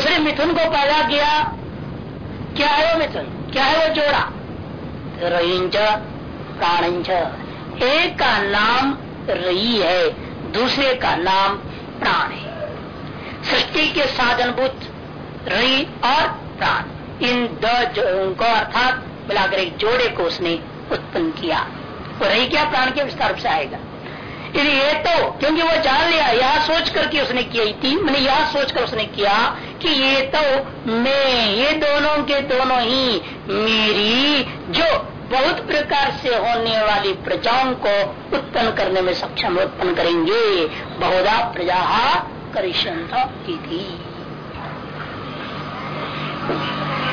उसने मिथुन को पैदा किया। क्या है वो मिथुन? क्या है वो जोड़ा? रईंच, प्राणंच। एक का नाम रई है, दूसरे का नाम प्राण है। सृष्टि के साधनभूत रई और प्राण, इन दो को अर्थात मिलाकर एक जोड़े को उसने उत्पन्न किया। वो रही क्या प्राण के विस्तार से आएगा? ये तो क्योंकि वो जान लिया, यह सोच करके उसने की थी मैंने यह सोच कर उसने किया कि ये तो मैं, ये दोनों के दोनों ही मेरी, जो बहुत प्रकार से होने वाली प्रजाओं को उत्पन्न करने में सक्षम उत्पन्न करेंगे, बहुधा प्रजा करिष्यंत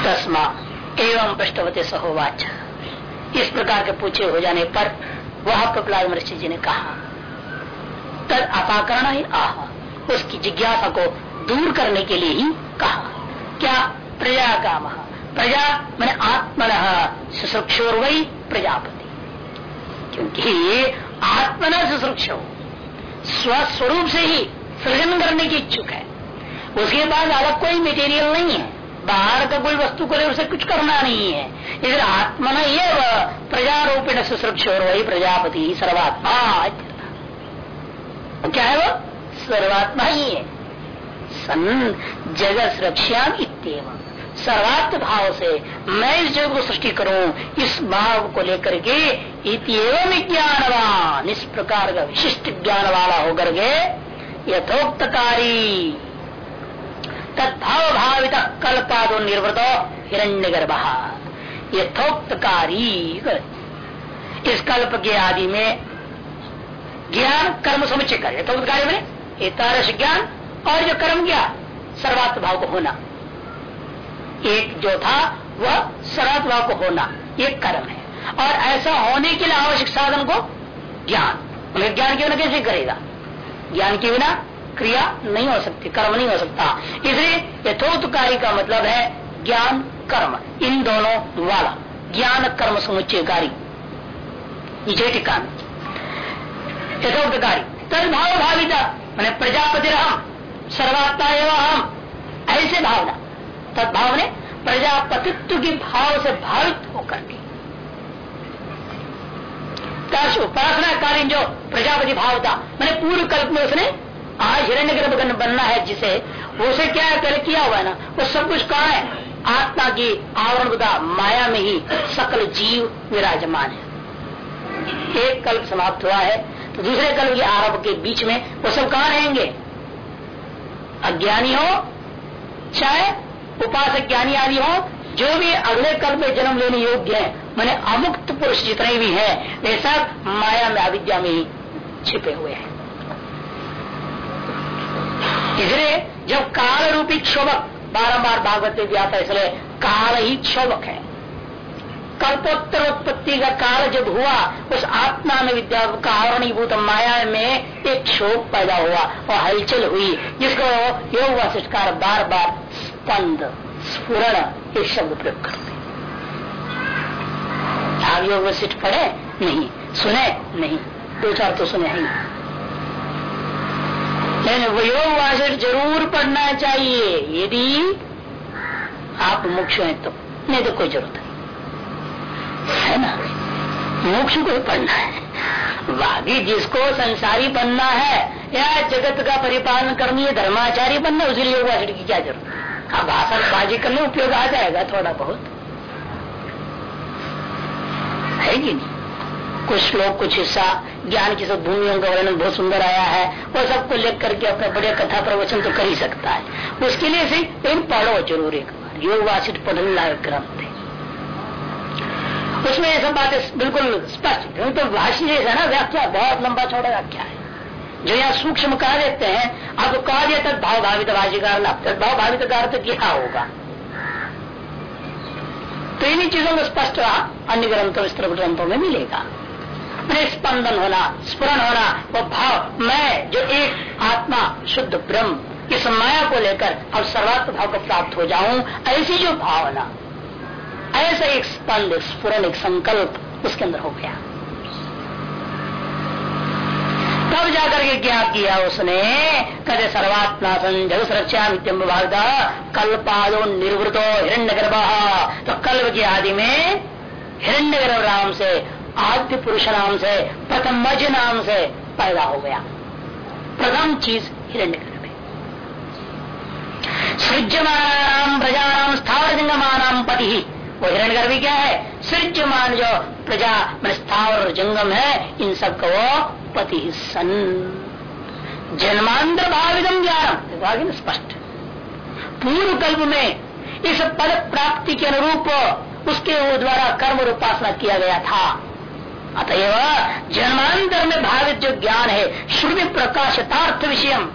तस्मा एवं पृष्ठवते सहोवाच। इस प्रकार के पूछे हो जाने पर वह प्रहलाद महर्षि जी ने कहा तद अपाकरण ही आह उसकी जिज्ञासा को दूर करने के लिए ही कहा। क्या प्रजा काम प्रजा मैंने आत्मन सुसुक्षोर वही प्रजापति। क्योंकि आत्मन सुसुक्ष स्वस्वरूप से ही सृजन करने की इच्छुक है। उसके बाद अलग कोई मटेरियल नहीं है। बाहर का कोई वस्तु को उसे कुछ करना नहीं है। इधर आत्मा न ये प्रजारोपिण सुरक्ष और वही प्रजापति सर्वात्मा। क्या है वो? सर्वात्मा ही है। सन जगत सुरक्षा सर्वात्म भाव से मैं इस जगत को सृष्टि करूँ, इस भाव को लेकर के इतम ज्ञानवान, इस प्रकार का विशिष्ट ज्ञान वाला होकर के यथोक्तकारी तत्भाव भावित कल्पादो निर्वृत हिरण्य गर्भ यथोक्तकारी इस कल्प के आदि में ज्ञान कर्म समुचय कर यथोक्तकारी में एतारस ज्ञान और जो कर्म किया सर्वात्म भाव को होना। एक जो था, वह सर्वात्म भाव को होना एक कर्म है। और ऐसा होने के लिए आवश्यक साधन को ज्ञान। मतलब ज्ञान के बिना कैसे करेगा? ज्ञान के बिना क्रिया नहीं हो सकती, कर्म नहीं हो सकता। इसलिए यथोत्कारी का मतलब है ज्ञान, कर्म, इन दोनों वाला। ज्ञान, कर्म, समुच्चयकारी। टीका यथोक्तकारी तदभाव भाविता मैंने प्रजापति हम सर्वात्मा एवं हम ऐसे भावना। तदभाव ने प्रजापतित्व के भाव से भावित होकर के। उपासना कार्य जो प्रजापति भाव था, मैंने पूर्व कल्प में उसने आज हिरण्य गर्भ बनना है जिसे, उसे क्या कर किया हुआ है ना? वो सब कुछ कहा है? आत्मा की आवरण माया में ही सकल जीव विराजमान है। एक कल्प समाप्त हुआ है। दूसरे कल के आरंभ के बीच में, वो सब कहा रहेंगे? अज्ञानी हो, चाहे उपासक ज्ञानी आदि हो, जो भी अगले कल्प में जन्म लेने योग्य है, मैंने अमुक्त पुरुष जितने भी हैं, वे सब माया में, अविद्या में ही छिपे हुए हैं। इसलिए जब काल रूपी क्षोभक बारम्बार भागवत में है, इसलिए काल ही क्षोभक है। कल्पोत्तर उत्पत्ति का काल जब हुआ, उस आत्मा में विद्या का आवरणीभूत माया में एक क्षोभ पैदा हुआ और हलचल हुई, जिसको योग वशिष्ठकार बार बार स्पंद, स्फुरण एक शब्द प्रयोग करते आप योग वशिष्ठ पढ़े? नहीं। सुने? नहीं। दो चार तो सुने ही। लेकिन योग वासिष्ठ ज़रूर पढ़ना चाहिए। यदि आप मुख्य हैं तो नहीं तो कोई ज़रूरत नहीं। है ना? मोक्ष को पढ़ना है। बाकी जिसको संसारी बनना है, या जगत का परिपालन करनी है धर्माचारी बनना, उसी लिए योग की क्या ज़रूरत हाँ? भाषण बाजी करने उपयोग आ जाएगा थोड़ा बहुत। है कि नहीं? कुछ लोग कुछ हिस्सा, ज्ञान की सब भूमियों का वर्णन बहुत सुंदर आया है। वो सबको लेकर करके अपना बढ़िया कथा प्रवचन तो कर ही सकता है। उसके लिए से लेकिन पढ़ो ज़रूर एक बार। योग वासित पढ़ने लायक ग्रंथ है। उसमें ये सब बातें बिल्कुल स्पष्ट क्योंकि तो भाषी जैसा ना? व्याख्या बहुत लंबा, चौड़ा व्याख्या है। जो यहाँ सूक्ष्म कह देते हैं आपको कहा दिया तक भाव भावित भाषिकार भाव भावित का अर्थ क्या होगा। तो इन्हीं चीज़ों में स्पष्ट रहा अन्य ग्रंथों स्त्र ग्रंथों में मिलेगा। स्पंदन होना स्पुरन होना, वो भाव, मैं, जो एक आत्मा, शुद्ध ब्रह्म, इस माया को लेकर अब सर्वात्म भाव को प्राप्त हो जाऊँ, ऐसी जो भावना। ऐसा एक स्पंद स्पुरन एक संकल्प उसके अंदर हो गया। तब जाकर के क्या किया उसने? कदे सर्वात्मा जग सुरक्षा भाग कल्पादो निर्वृतो हिरण्य गर्भ तो कल्प की आदि में हिरण्य गर्भ राम से, आद्य पुरुष नाम से, प्रथम मज नाम से पैदा हो गया। प्रथम चीज़ हिरण्य गर्भ सृज्यमान प्रजा स्थावर जंगमान पति वो हिरण गर्भी क्या है? सृज्यमान जो प्रजा स्थावर जंगम है, इन सब का वो पति सन। जन्मांतर भाविदम ज्ञान स्पष्ट पूर्व कल्प में इस पद प्राप्ति के अनुरूप उसके द्वारा कर्म उपासना किया गया था। अतएव जन्मांतर में भावित जो ज्ञान है, श्रुति प्रकाशितार्थ विषय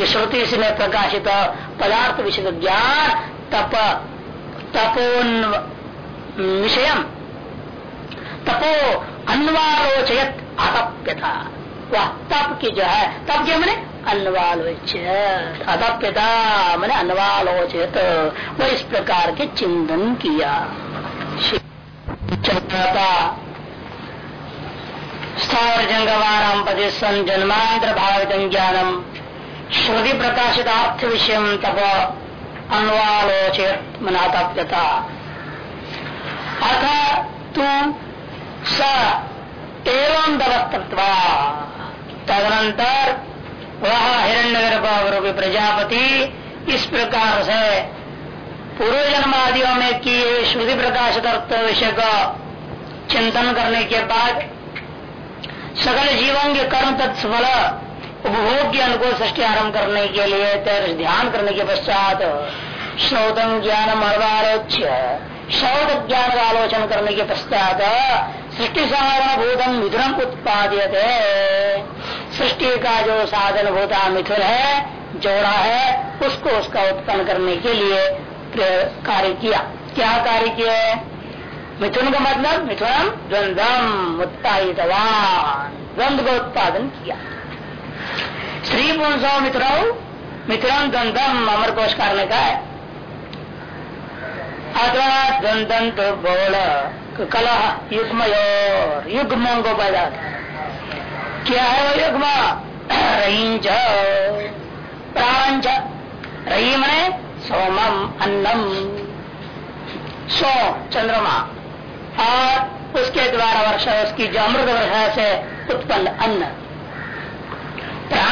ये श्रुति में प्रकाशित, पदार्थ विषय ज्ञान, तप तपोन विषय तपो अन्वालोचयत अतप्यता। वह, तप की जो है, तप क्या मैंने? अन्वालोचित अतप्यता। मैंने अन्वालोचित वह इस प्रकार के चिंतन किया। स्थावर जन्मांतर भावित ज्ञानम श्रुति प्रकाशितार्थ विषय तप। अन्वालोचित मनातप्यता अथ तू स एवं दवस्तत्वा तदनंतर वह हिरण्य रूपी प्रजापति इस प्रकार से पूर्व जन्मादियों में किए श्रुति प्रकाश तत्व विषय का चिंतन करने के बाद सकल जीवन के कर्म तत्फल उपभोग के अनुकूल सृष्टि आरंभ करने के लिए ध्यान करने के पश्चात श्रोतम ज्ञान अर्वालोच्य शौद ज्ञान का आलोचन करने के पश्चात सृष्टि साधन भूतम मिथुन उत्पादित सृष्टि का जो साधन भूता मिथुन है, जोड़ा है, उसको उसका उत्पन्न करने के लिए कार्य किया। क्या कार्य किया? मिथुन का मतलब मिथुन द्वंद्वम उत्पादितवान। द्वंद का उत्पादन किया। श्री पुंसो मिथुन मिथुन द्वंद्वम अमर कोश करने का है अथवा द्वंद्व तो बोल, कलह युग्म युग्म को पैदा क्या है वो युग्म? रही प्रांच रही मने सोमम, अन्नम। सो, चंद्रमा। और उसके द्वारा वर्षा, उसकी जो अमृत वर्षा से उत्पन्न अन्न।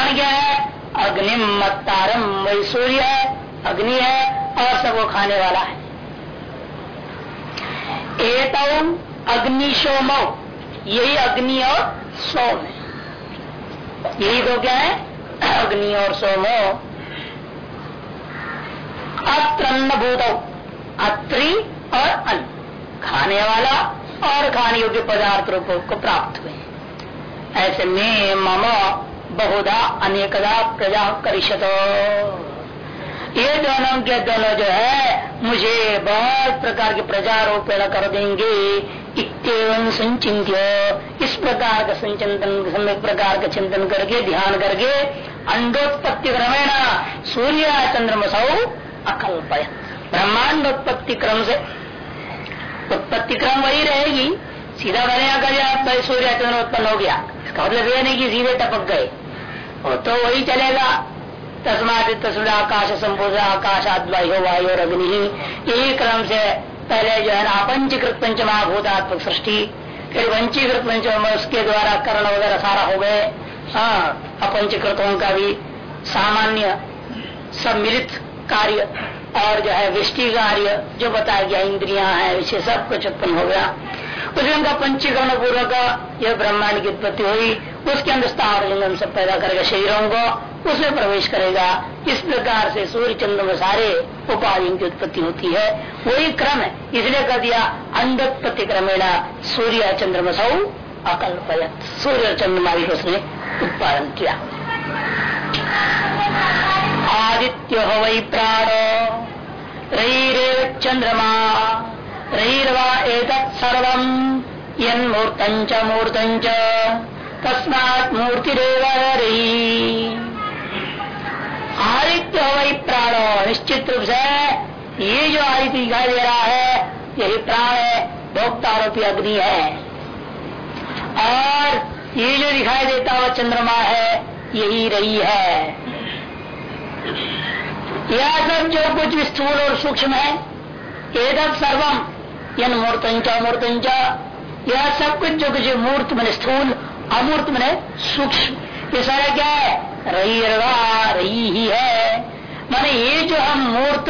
प्राण क्या है अग्निम मत्तारम, वही सूर्य है, अग्नि है, और सबको खाने वाला है। एक अग्नि सोम यही अग्नि और सोम है। यही तो क्या है? अग्नि और सोमो। अत्र भूत अत्रि और अन्न, खाने वाला और खाने योग्य पदार्थ रूपों को प्राप्त हुए ऐसे में मम बहुधा अनेकदा प्रजा करिशतो ये दोनों के दोनों जो है, मुझे बहुत प्रकार के प्रजारोपण कर देंगे। इतम संचिंत्य इस प्रकार का संचिंतन सम्यक प्रकार का चिंतन करके, ध्यान करके अंडोत्पत्ति क्रमेण सूर्य चंद्रमसौ अकल्पय ब्रह्मांडोत्पत्ति क्रम से उत्पत्ति क्रम वही रहेगी। सीधा बनेगा कर सूर्य चंद्र उत्पन्न हो गया। इसका मतलब यह नहीं कि सीधे टपक गए। वो तो वही चलेगा। तस्मात तस्वीर आकाश संपूर्ण आकाश आद्वायु वायु और अग्नि यही क्रम से पहले जो है ना, अपंचीकृत पंचमहाभूतात्मक सृष्टि, फिर वंचीकृत पंच उसके द्वारा करण वगैरह सारा हो गए। हाँ अपंचीकृतों का भी सामान्य, सम्मिलित कार्य और जो है, वृष्टि कार्य, जो बताया गया, इंद्रिया है विषय सब कुछ उत्पन्न हो गया। उसमें उनका पंचीकरण पूर्वक यह ब्रह्मांड की उत्पत्ति हुई। उसके अंदर स्थावर लिंगम से पैदा करेगा शरीरों को उसमें प्रवेश करेगा। इस प्रकार से सूर्य, चंद्र में सारे उपाधियों की उत्पत्ति होती है। वही क्रम है। इसलिए कह दिया अंधोत्पत्ति क्रमेण सूर्य चंद्रमसौ अकल्पयत। सूर्य चंद्रमा भी उसने उत्पादन किया। आदित्य हो वही प्राणो। रईरेव चंद्रमा। रईर्वा एक यन्मूर्त मूर्त तस्मात् मूर्तिरेव रही आदित्य वही प्राण, निश्चित रूप से ये जो आदित्य दिखाई दे रहा है, यही प्राण है भोक्ता आरोपी अग्नि है। और ये जो दिखाई देता हुआ चंद्रमा है, यही रही है। यह सब जो कुछ स्थूल और सूक्ष्म है एक सर्वम। यन मूर्त मूर्तंच यह सब कुछ जो कुछ मूर्त मैंने स्थूल, अमूर्त मैंने सूक्ष्म। ये सारा क्या है? रही रही ही है। माने ये जो हम मूर्त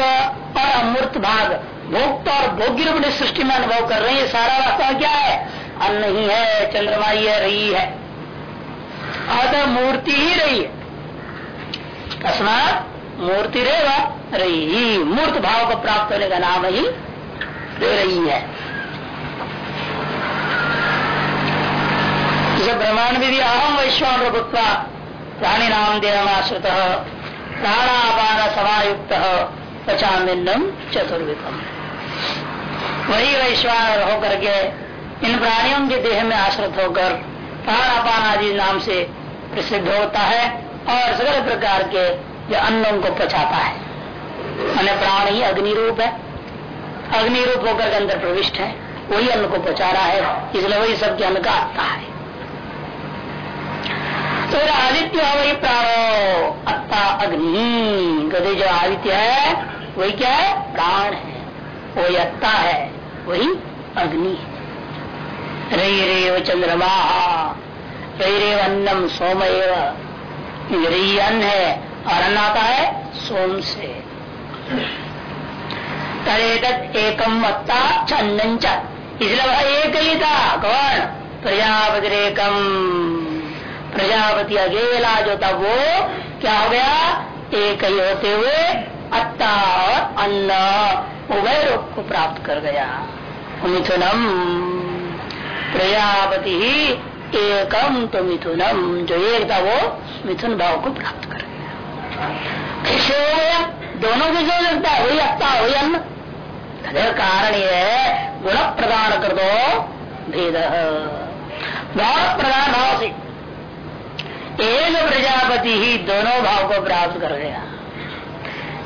और अमूर्त भाग, भोक्त और भोग्य रूप सृष्टि में अनुभव कर रहे हैं सारा वास्तव क्या है? अन्न ही है, चंद्रमा ही है रही है। अतः मूर्ति ही रही है। तस्मात मूर्ति रहेगा रही मूर्त भाव को प्राप्त होने का नाम ही दे रही है। ब्रह्मांड विधि अहम वैश्वान भूतवा प्राणी नाम देहमाश्रित प्राणापान समायुक्त, पचामिन्नम चतुर्विकम वही वैश्वान होकर के इन प्राणियों के देह में आश्रित होकर प्राणापान आदि नाम से प्रसिद्ध होता है और सगल प्रकार के जो अन्नों को पचाता है। मैंने प्राण ही अग्नि रूप है। अग्नि रूप होकर के अंदर प्रविष्ट है। वही अन्न को पचा रहा है, इसलिए वही सबके अन्न का आता है। तो आदित्य वही प्राणो, अत्ता, अग्नि। गदे जो आदित्य है, वही क्या है? प्राण है। वही अत्ता है, वही अग्नि रही रेव चंद्रमा रही रेव अन्नम सोम रही अन्न है, और अन्न आता है, सोम से। तरेदत एकम अत्ता चंदन इसलिए वह एक ही था कौन? प्रजापति एकम प्रजापति अकेला जो था वो क्या हो गया? एक ही होते हुए अत्ता और अन्न उभय रूप को प्राप्त कर गया। मिथुनम। प्रजापति ही एकम तो मिथुनम, जो एक था वो मिथुन भाव को प्राप्त कर गया। दोनों को जो लगता है, वही अत्ता, वही अन्न। कारण ये है गुण प्रदान कर दो भेद। भाव प्रदान भाव से एक प्रजापति ही दोनों भाव को प्राप्त कर गया।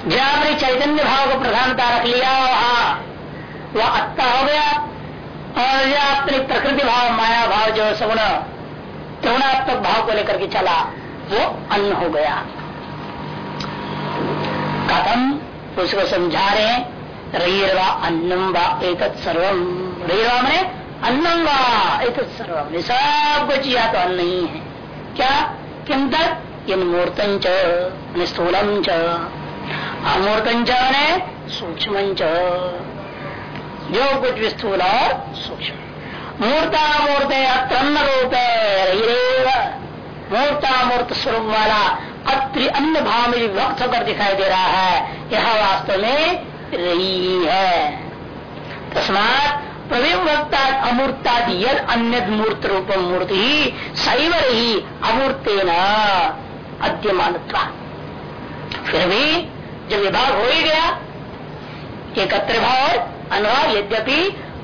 जहाँ अपने चैतन्य भाव को प्रधानता रख लिया, वहाँ वह अत्ता हो गया। और जहाँ अपनी प्रकृति भाव, माया भाव, जो सगुण त्रिगुणात्मक भाव को लेकर के चला, वो अन्न हो गया। कथम, उसको समझा रहे रईरवा अन्नम वा एक सर्वम। रईरवा मैंने अन्नम वा एक सब कुछ या तो अन्न ही है। क्या? किम तक इन मूर्तन स्थूलम च। अमूर्तन ने सूक्ष्म जो कुछ भी स्थूल और सूक्ष्म। मूर्तामूर्त अत्र रूप मूर्तामूर्त स्वरूप वाला अत्रि अन्य भाव में व्यक्त होकर दिखाई दे रहा है। यह वास्तव में रही है। तस्मात प्रविभक्ता अमूर्ता यद अन्य मूर्त रूप मूर्ति, सैव रही अमूर्ते न अद्यमान फिर भी जब विभाग हो ही गया, एकत्र भाव अनुभव यद्यपि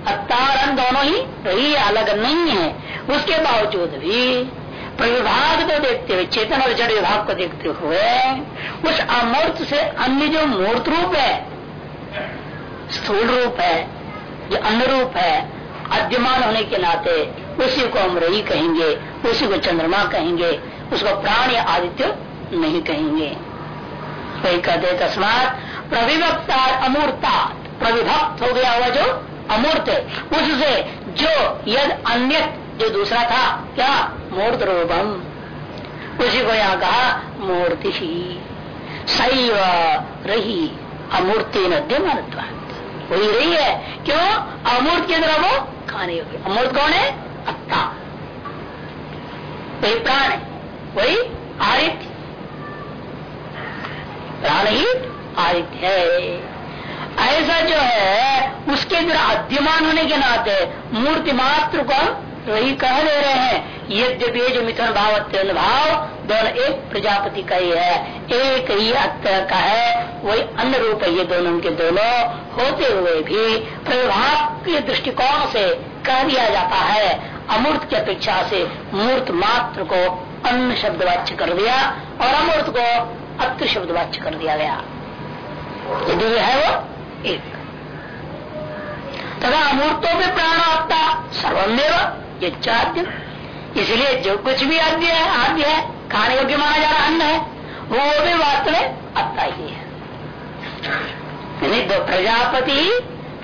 अत्तारन दोनों ही रही अलग नहीं है। उसके बावजूद भी प्रविभाग तो देखते हुए, चेतन और जड़ विभाग को देखते हुए, उस अमूर्त से अन्य जो मूर्त रूप है स्थूल रूप है जो अनुरूप है, अद्यमान होने के नाते उसी को हम रही कहेंगे, उसी को चंद्रमा कहेंगे, उसको प्राण या आदित्य नहीं कहेंगे। वही कहते तस्मात प्रविभक्ता अमूर्ता प्रविभक्त हो गया हुआ जो अमूर्त उससे जो यद अन्य जो दूसरा था, क्या? मूर्त रूपम उसी को यहाँ कहा मूर्ति। ही सैव रही अमूर्ति नद्य नद्यमान वही रही है, क्यों? अमूर्त के अंदर वो खाने योग्य। अमूर्त कौन है? अत्ता। वही प्राण है? वही आरित प्राण ही आरित है। ऐसा जो है, उसके अंदर अध्यमान होने के नाते मूर्ति मात्र को वही कह दे रहे हैं यद्यपि जो मिथुन भाव अत्यंत भाव दोनों एक प्रजापति का ही है, एक ही अत्य का है, वही अन्य रूप है ये दोनों के दोनों। होते हुए भी प्रभाव के दृष्टिकोण से कह दिया जाता है, अमूर्त की अपेक्षा से मूर्त मात्र को अन्य शब्द वाच्य कर दिया और अमूर्त को अत्र शब्द वाच्य कर दिया गया। यदि है वो, एक। तथा अमूर्तों में प्राण आपता सर्वमेव ये इसलिए जो कुछ भी आद्य है आद्य है, खाने योग्य माना जा रहा अन्न है, वो भी वास्तव में अत्ता ही। है तो प्रजापति,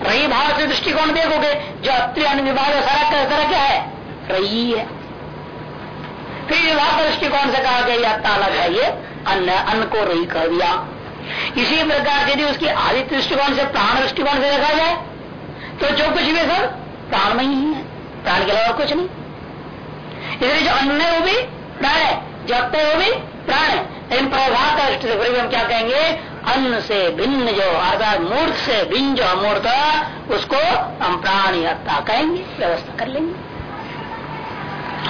रही भाव से दृष्टिकोण देखोगे, जो अत्रि अन्य विभाग सारा का सारा क्या है, रही है। फिर विभाग दृष्टिकोण से कहा गया अत्ता अलग है ये अन्न अन्न को रही कह दिया। इसी प्रकार यदि उसकी आदित्य दृष्टिकोण से प्राण दृष्टिकोण से देखा जाए तो जो कुछ भी सर में ही है। प्राण के अलावा कुछ नहीं। इसलिए जो अन्न है वो भी प्राण है, जो अत्त है वो भी प्राण है। लेकिन प्रभाव का से हम क्या कहेंगे? अन्न से भिन्न जो, अर्थात मूर्त से भिन्न जो अमूर्त, उसको हम प्राण अत्ता कहेंगे, व्यवस्था कर लेंगे।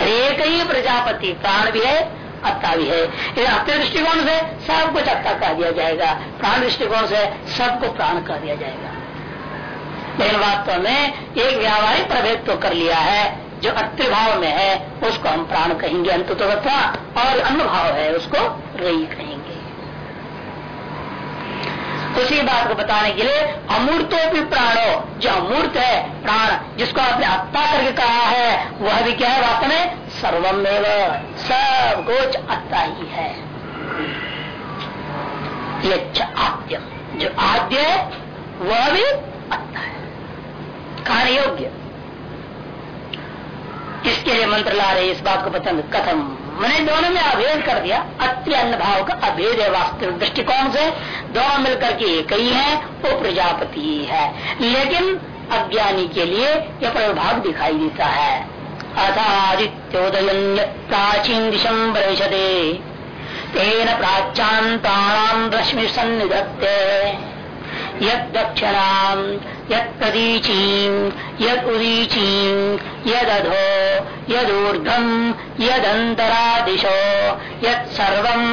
एक ही प्रजापति, प्राण भी है, अत्ता भी है। अत्य दृष्टिकोण से सब कुछ अत्ता कह दिया जाएगा। प्राण दृष्टिकोण से सबको प्राण कह दिया जाएगा। लेकिन वास्तव में एक व्यावहारिक प्रभेद तो कर लिया है, जो अत्रिभाव में है, उसको हम प्राण कहेंगे अंत तो और अन्न भाव है, उसको रई कहेंगे। उसी बात को बताने के लिए अमूर्तो भी प्राणो, जो अमूर्त है, प्राण जिसको आपने अत्ता करके कहा है, वह भी क्या है वास्तव में? सर्वम सब कुछ अत्ता ही है। ये आद्य जो आद्य है, वह भी अत्ता है। कार्य योग्य इसके लिए मंत्र ला रहे इस बात को पसंद कथम। मैंने दोनों में अभेद कर दिया। अत्य अन्न भाव का अभेद है वास्तविक दृष्टिकोण से। दोनों मिलकर के एक ही है वो प्रजापति है। लेकिन अज्ञानी के लिए यह प्रभाव दिखाई देता है। अथादित्योदय प्राचीन दिशम प्रविशते तेन प्राचान रश्मि सन्निधत्ते। यद दक्षिणाम यद प्रदीचीम यद उदीचीम यदधो यदूर्धम यदंतरादिशो यद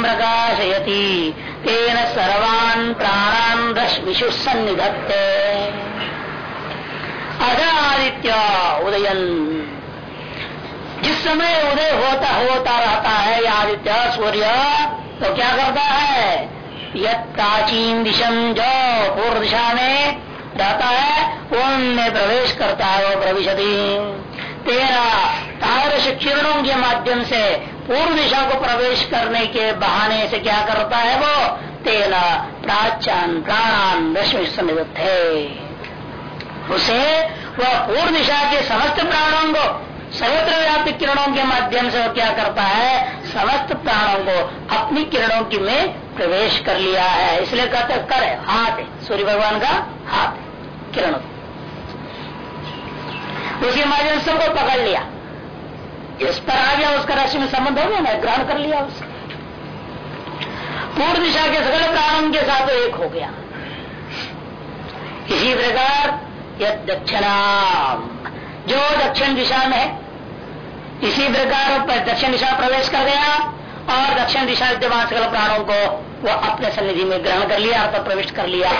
प्रकाशयति। तेन सर्वान् प्राणान् रश्मिषु सन्निधत्ते। अध आदित्य उदयन। जिस समय उदय होता होता रहता है आदित्य, सूर्य तो क्या करता है? यद प्राचीन दिशम जो पूर्व दिशा में रहता है उनमें प्रवेश करता है, वो प्रविशति। तेरा तारस किरणों के माध्यम से पूर्व दिशा को प्रवेश करने के बहाने से क्या करता है वो? तेना प्राचान प्राणान रश्मि समित उसे वह पूर्व दिशा के समस्त प्राणों को, सर्वत्र व्याप्त किरणों के माध्यम से वो क्या करता है? समस्त प्राणों को अपनी किरणों की में प्रवेश कर लिया है। इसलिए कहते कर हाथ, सूर्य भगवान का हाथ। किरण उसके माध्यम सबको पकड़ लिया। इस पर आ गया, उसका राशि में संबंध हो गया ना ग्रहण कर लिया उससे पूर्व दिशा के सगल प्राणों के साथ एक हो गया। इसी प्रकार यह दक्षिणाम, जो दक्षिण दिशा में है, इसी प्रकार दक्षिण दिशा प्रवेश कर गया और दक्षिण दिशा विद्यमान सकल प्राणों को वो अपने सन्निधि में ग्रहण कर लिया अर्थात प्रविष्ट कर लिया।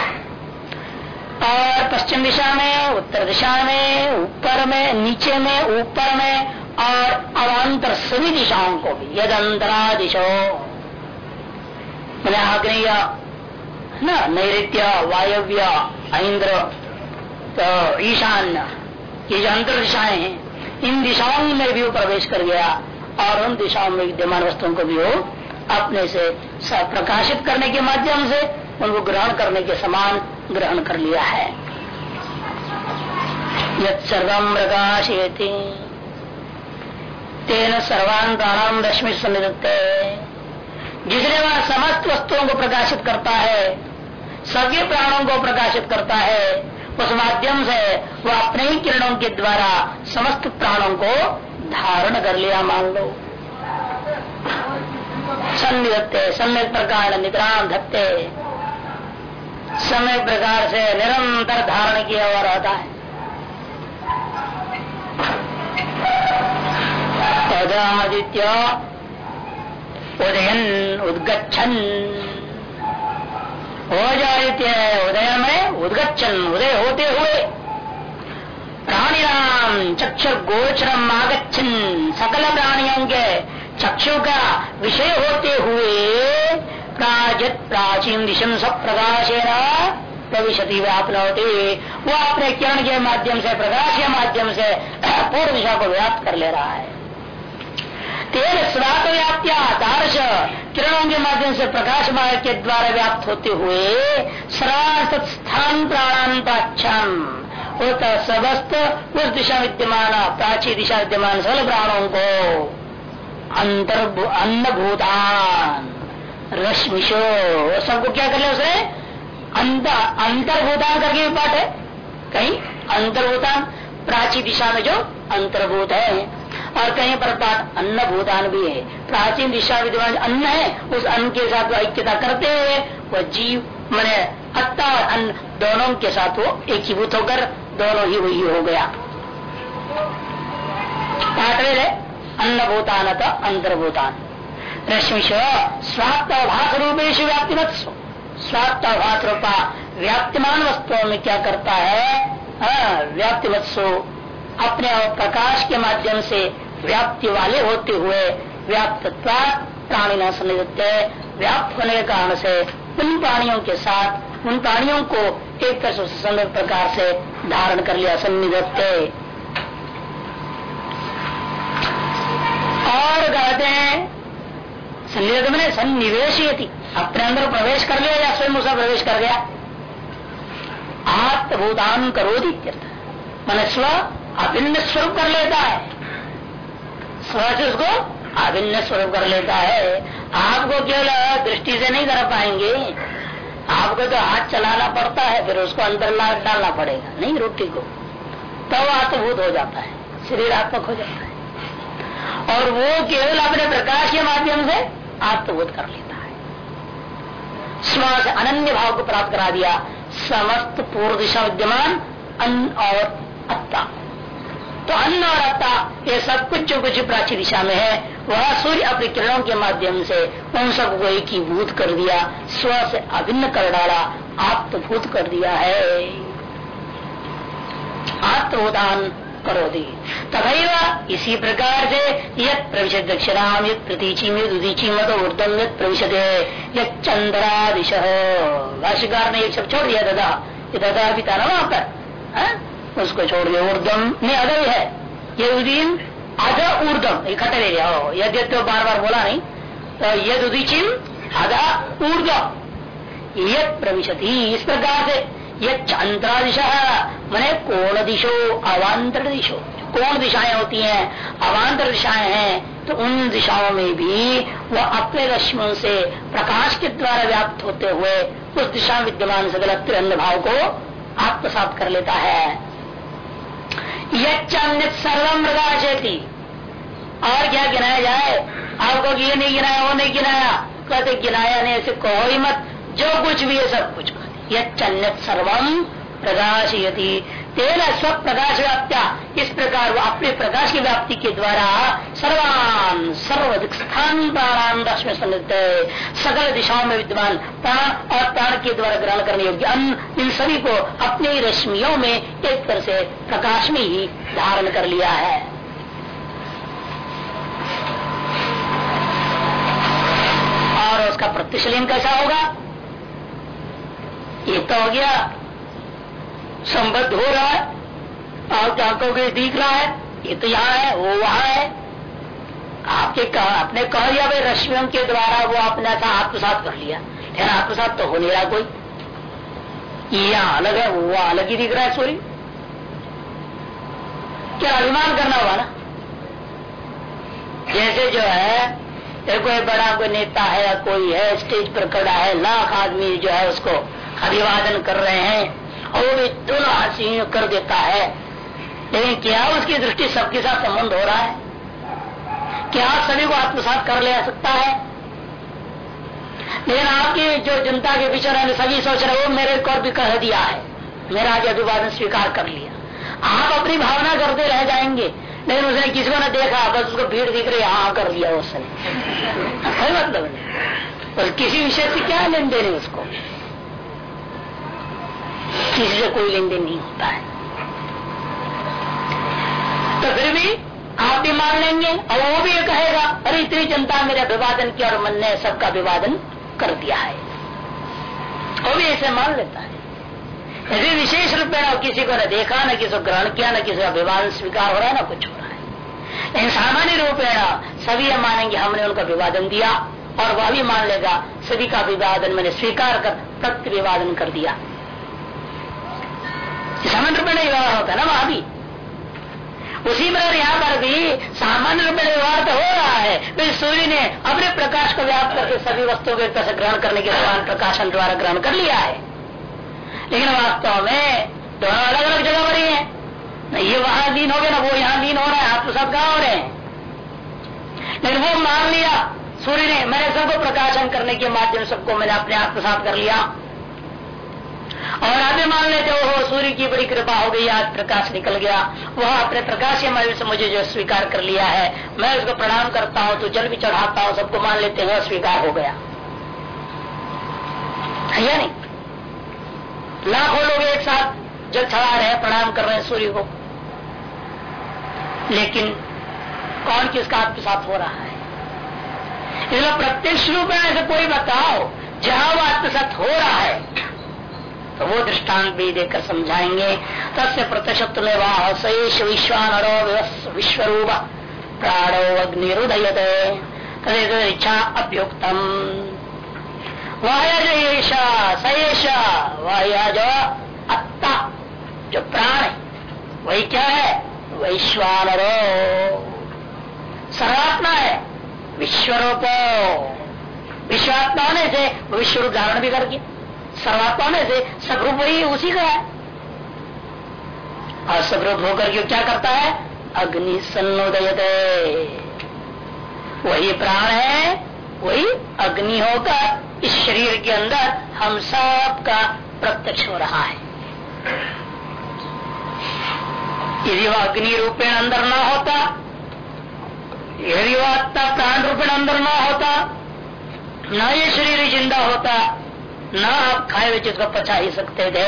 और पश्चिम दिशा में, उत्तर दिशा में, ऊपर में, नीचे में, ऊपर में और अवान्तर सभी दिशाओं को भी यद अंतरा दिशो मैंने आग्नेय, न नैत्य वायव्य इंद्र तो ईशान्य, ये जो अंतर दिशाएँ हैं, इन दिशाओं में भी वो प्रवेश कर गया और उन दिशाओं में विद्यमान वस्तुओं को भी वो अपने से, प्रकाशित करने के माध्यम से, उनको ग्रहण करने के समान ग्रहण कर लिया है। तेन सर्वान रश्मि समित जिसने वह समस्त वस्तुओं को प्रकाशित करता है सभी प्राणों को प्रकाशित करता है, उस माध्यम से वह अपने ही किरणों के द्वारा समस्त प्राणों को धारण कर लिया, मान लो। सन्निधत्ते सम्यक प्रकार निद्राम धत्ते। समय प्रकार से निरंतर धारण किया हुआ रहता है। तदादित्य उदयन उदगछन हो जादित्य उदय में उदगछन उदय होते हुए प्राणी राम चक्षु गोचरम आगछन सकल प्राणियों के चक्षु का विषय होते हुए प्राजत प्राचीन दिशम सब प्रकाशेन प्रविशति व्यापनौती। वो अपने किरण के माध्यम से, प्रकाश के माध्यम से पूर्व दिशा को व्याप्त कर ले रहा है। तेरे स्वात व्याप्तिया दार्श किरणों के माध्यम से प्रकाश मार्ग के द्वारा व्याप्त होते हुए स्थान प्राणांताक्षम होता सबस्त उस दिशा विद्यमान, प्राची दिशा विद्यमान, सकल प्राणों को अंतर अन्न भूतान रश्मिशो सबको क्या कर ले उसे अंतर्भूतान करके भी पाठ है। कहीं? अंतर्भूतान, प्राची दिशा में जो अंतर्भूत है। और कहीं पर पाठ अन्न भूतान भी है। प्राचीन दिशा विद्यमान अन्न है, उस अन्न के साथ ऐक्यता करते हुए वह जीव, मैंने अत्ता और अन्न दोनों के साथ वो एकीभूत होकर दोनों ही वही हो गया। पाठ अन्न भूतान अंतर्भूतान। रश्मि स्वात्भाष रूपेश व्याप्ति मत स्वात्भाष रूपा व्याप्तिमान वस्तुओं में क्या करता है? हाँ, व्याप्ति वत्सो अपने प्रकाश के माध्यम से व्याप्ति वाले होते हुए व्याप्त प्राणी न सन्निधत्य व्याप्त होने के कारण से उन प्राणियों के साथ उन प्राणियों को एक प्रकार से धारण कर लिया सन्निधत्य और कहते हैं सन्निधत मैंने सन्निवेश अपने अंदर प्रवेश कर लिया या स्वयं उसका प्रवेश कर गया? आत्मभूतान करो दी मन स्व अभिन्न स्वरूप कर लेता है। स्व से उसको अभिन्न स्वरूप कर लेता है, आपको केवल दृष्टि से नहीं कर पाएँगे। आपको तो हाथ चलाना पड़ता है, फिर उसको अंदर ला डालना पड़ेगा, नहीं रोटी को। तब तो आत्मभूत हो जाता है, शरीर आत्मक हो जाता है। और वो केवल अपने प्रकाश के माध्यम से आत्मबोध कर लेता है। स्व से अनन्य भाव को प्राप्त करा दिया। समस्त पूर्व दिशा विद्यमान अन्न और अत्ता। तो अन्न और अत्ता, ये सब कुछ जो कुछ प्राचीन दिशा में है, वह सूर्य अपने किरणों के माध्यम से उन सबको एकीभूत कर दिया। स्व से अभिन्न कर डाला, आत्मभूत कर दिया है। आत्मोदान करो दी तथा इसी प्रकार से यद प्रविशद दक्षिणाम यद प्रतीचि में मत ऊर्धम यद प्रविशद यद चंद्रादिश भाष्यकार ने एक सब छोड़ दिया, दादा। ये दादा पिता ना वहाँ पर उसको छोड़ दिया ऊर्धम में अदय है। ये उदीन अध ऊर्धम इकट्ठे ले लिया यद्य तो बार बार बोला नहीं तो यद उदीचिम अधा ऊर्धम यद प्रविशति। इस प्रकार से ये दिशा मैंने कोण दिशो अवान्तर दिशो कौन दिशाएँ होती हैं? अवान्तर दिशाएँ हैं। तो उन दिशाओं में भी वह अपने रश्मियों से प्रकाश के द्वारा व्याप्त होते हुए उस दिशा विद्यमान सकल अन्य भाव को आत्मसात कर लेता है। यच्चान्य सर्वम प्रकाशेती और क्या गिनाया जाए? आपको ये नहीं गिनाया, वो नहीं गिनाया? कहते, गिनाया नहीं, ऐसे ही मत। जो कुछ भी है सब कुछ यन्यत सर्वम प्रकाशयति। तेना स्व प्रकाश व्याप्त्या इस प्रकार वो अपने प्रकाश की व्याप्ति के द्वारा सर्वान सर्वाधिक स्थान प्राणान रश्मि सकल दिशाओं में विद्यमान प्राण और प्राण के द्वारा ग्रहण करने योग्य अन्न इन सभी को अपनी रश्मियों में एक तरह से प्रकाश में ही धारण कर लिया है। और उसका प्रतिशलीन कैसा होगा? ये तो हो गया। संबद्ध हो रहा है। आपके आँखों के दिख रहा है। ये तो यहाँ है, वो वहाँ है। आपके कहा, आपने कह दिया भाई, रश्मियों के द्वारा वो आपने ऐसा आत्मसात कर लिया। फिर आत्मसात तो हो नहीं रहा कोई। यहाँ अलग है, वो अलग ही दिख रहा है सूर्य क्या अभिमान करना होगा ना? जैसे जो है कोई बड़ा कोई नेता है या कोई है, स्टेज पर खड़ा है, लाख आदमी जो है उसको अभिवादन कर रहे हैं और वो भी दोनों हाथ कर देता है। लेकिन क्या उसकी दृष्टि सबके साथ संबंध हो रहा है? क्या सभी को आत्मसात कर ले सकता है? लेकिन आपकी जो जनता के पीछे रहने सभी सोच रहे वो मेरे को भी कह दिया है। मेरा आज अभिवादन स्वीकार कर लिया। आप अपनी भावना करते रह जाएँगे। लेकिन उसने किसी को ना देखा, बस उसको भीड़ दिख रही हाँ कर दिया उसने। मतलब नहीं। किसी विषय से क्या लेन देने उसको? किसी से कोई लेन देन नहीं होता है। तो फिर भी आप भी मान लेंगे और वो भी कहेगा, अरे, इतनी जनता मेरे अभिवादन किया और मन ने सबका अभिवादन कर दिया है। वो भी ऐसे मान लेता है। यदि विशेष रूप में किसी को न देखा, न किसी को ग्रहण किया, न किसी का अभिवादन स्वीकार हो रहा है, ना कुछ हो रहा है। लेकिन सामान्य रूपेण सभी ये मानेंगे, हमने उनका विवादन दिया और वह भी मान लेगा, सभी का विवादन मैंने स्वीकार कर प्रत्य विवादन कर दिया। सामान्य रूपेण व्यवहार होता है ना वहाँ भी उसी प्रकार यहाँ पर भी सामान्य रूप में व्यवहार तो हो रहा है, फिर सूर्य ने अपने प्रकाश को व्याप्त करके सभी वस्तुओं के से ग्रहण करने के समान प्रकाशन द्वारा ग्रहण कर लिया है। लेकिन वास्तव में दोनों अलग अलग जगह पर ही है। न ये वहाँ लीन हो गया, ना वो यहाँ लीन हो रहा है, आप तो सब कहा हो रहे हैं। लेकिन वो मान लिया, सूर्य ने, मैंने सबको प्रकाशन करने के माध्यम सबको मैंने अपने आत्मसात कर लिया। और आगे मान लेते हो सूर्य की बड़ी कृपा हो गई, आज प्रकाश निकल गया। वह अपने प्रकाश से मुझे जो स्वीकार कर लिया है, मैं उसको प्रणाम करता हूँ तो जल भी चढ़ाता हूँ, सबको मान लेते हैं स्वीकार हो गया। है या नहीं? लाखों लोग एक साथ जल चढ़ा रहे हैं, प्रणाम कर रहे हैं सूर्य को। लेकिन कौन किसका आपके साथ हो रहा है? इसलिए प्रत्यक्ष रूप में ऐसे कोई बताओ, जहाँ वो आत्मसत हो रहा है। तो वो दृष्टांत भी देकर समझाएँगे। तस्य वाह सैश विश्वानरो विश्वरूप प्राणो अग्निरुदयते। तदेत इच्छा अभ्युक्तम वायज सयेश वह जो अत्ता, जो प्राण है, वही क्या है? वैश्वानरो। सर्वात्मा है, विश्वरूप। विश्वात्मा होने से विश्वरूप धारण भी करके सर्वात्मा में से सगरूप वही उसी का है। और सगरूप होकर के क्या करता है? अग्नि सन्नोदय वही प्राण है, वही अग्नि होकर इस शरीर के अंदर हम सब का प्रत्यक्ष हो रहा है। यदि वह अग्नि रूपेण अंदर ना होता, यदि वह प्राण रूपेण अंदर ना होता, न ये शरीर ज़िंदा होता न आप खाए हुए चीज़ को पचा ही सकते थे।